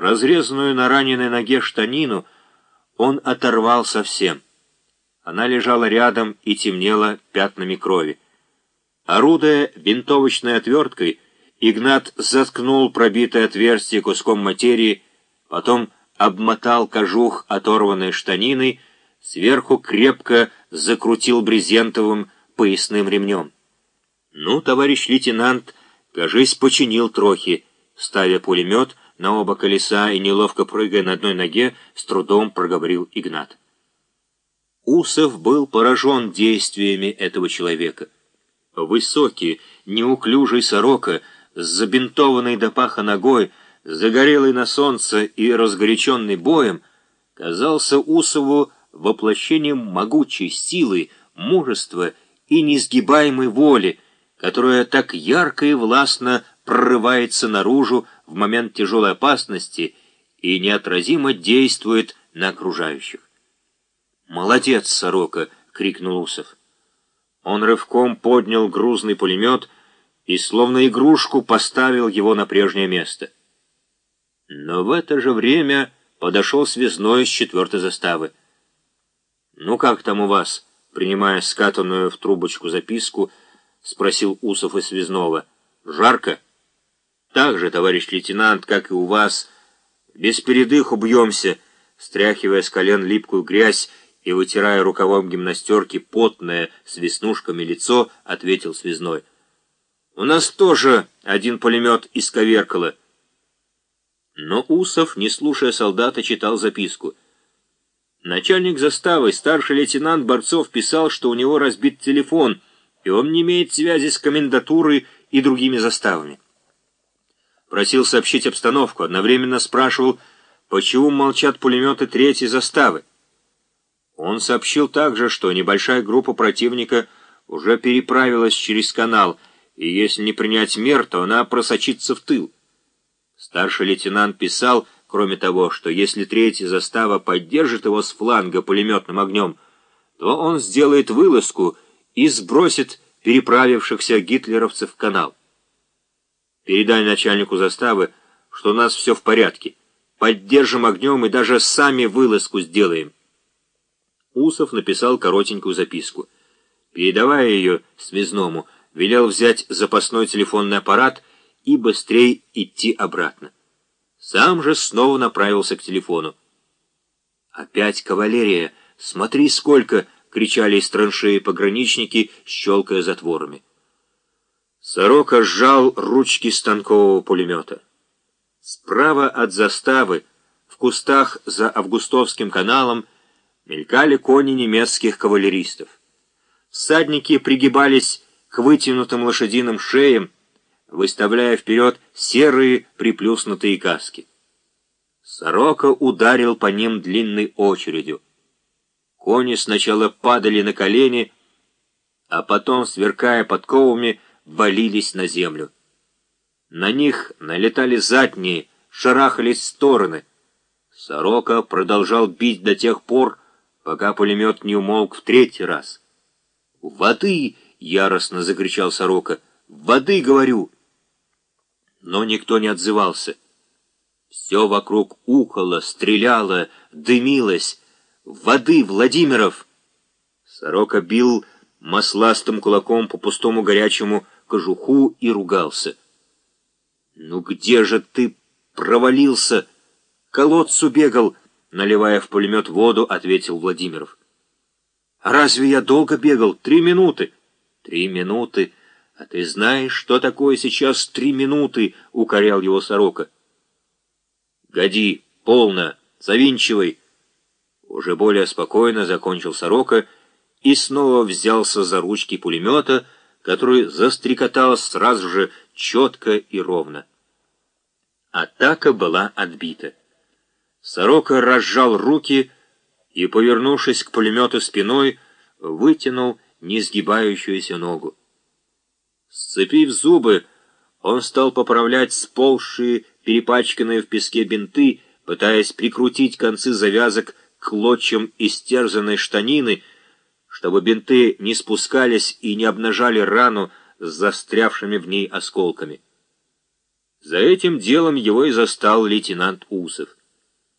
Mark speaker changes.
Speaker 1: Разрезанную на раненой ноге штанину он оторвал совсем. Она лежала рядом и темнела пятнами крови. Орудуя винтовочной отверткой, Игнат заткнул пробитое отверстие куском материи, потом обмотал кожух оторванной штаниной, сверху крепко закрутил брезентовым поясным ремнем. «Ну, товарищ лейтенант, кажись, починил трохи», ставя пулемет на оба колеса и неловко прыгая на одной ноге, с трудом проговорил Игнат. Усов был поражен действиями этого человека. Высокий, неуклюжий сорока, с забинтованной до паха ногой, загорелый на солнце и разгоряченный боем, казался Усову воплощением могучей силы, мужества и несгибаемой воли, которая так ярко и властно прорывается наружу в момент тяжелой опасности и неотразимо действует на окружающих. «Молодец, сорока!» — крикнул Усов. Он рывком поднял грузный пулемет и, словно игрушку, поставил его на прежнее место. Но в это же время подошел связной с четвертой заставы. «Ну как там у вас?» — принимая скатанную в трубочку записку, спросил Усов и связного. «Жарко?» «Так же, товарищ лейтенант, как и у вас. Без передых убьемся», стряхивая с колен липкую грязь, и, вытирая рукавом гимнастерки потное с веснушками лицо, ответил связной. «У нас тоже один пулемет исковеркало». Но Усов, не слушая солдата, читал записку. Начальник заставы, старший лейтенант Борцов, писал, что у него разбит телефон, и он не имеет связи с комендатурой и другими заставами. Просил сообщить обстановку, одновременно спрашивал, почему молчат пулеметы третьей заставы. Он сообщил также, что небольшая группа противника уже переправилась через канал, и если не принять мер, то она просочится в тыл. Старший лейтенант писал, кроме того, что если третья застава поддержит его с фланга пулеметным огнем, то он сделает вылазку и сбросит переправившихся гитлеровцев в канал. Передай начальнику заставы, что у нас все в порядке. Поддержим огнем и даже сами вылазку сделаем. Усов написал коротенькую записку. Передавая ее связному, велел взять запасной телефонный аппарат и быстрее идти обратно. Сам же снова направился к телефону. «Опять кавалерия! Смотри, сколько!» — кричали из траншеи пограничники, щелкая затворами. Сорока сжал ручки станкового пулемета. Справа от заставы, в кустах за Августовским каналом, мелькали кони немецких кавалеристов. Всадники пригибались к вытянутым лошадиным шеям, выставляя вперед серые приплюснутые каски. Сорока ударил по ним длинной очередью. Кони сначала падали на колени, а потом, сверкая подковами, валились на землю. На них налетали задние, шарахались стороны. Сорока продолжал бить до тех пор, пока пулемет не умолк в третий раз. «Воды!» — яростно закричал сорока. «Воды, говорю!» Но никто не отзывался. Все вокруг ухало, стреляло, дымилось. «Воды, Владимиров!» Сорока бил масластым кулаком по пустому горячему кожуху и ругался. «Ну где же ты провалился? Колодцу бегал!» Наливая в пулемет воду, ответил Владимиров. «Разве я долго бегал? Три минуты!» «Три минуты! А ты знаешь, что такое сейчас три минуты?» — укорял его сорока. «Годи, полно, завинчивай!» Уже более спокойно закончил сорока и снова взялся за ручки пулемета, который застрекотал сразу же четко и ровно. Атака была отбита. Сорока разжал руки и, повернувшись к пулемету спиной, вытянул несгибающуюся ногу. Сцепив зубы, он стал поправлять сползшие, перепачканные в песке бинты, пытаясь прикрутить концы завязок к клочьям истерзанной штанины, чтобы бинты не спускались и не обнажали рану с застрявшими в ней осколками. За этим делом его и застал лейтенант Усов.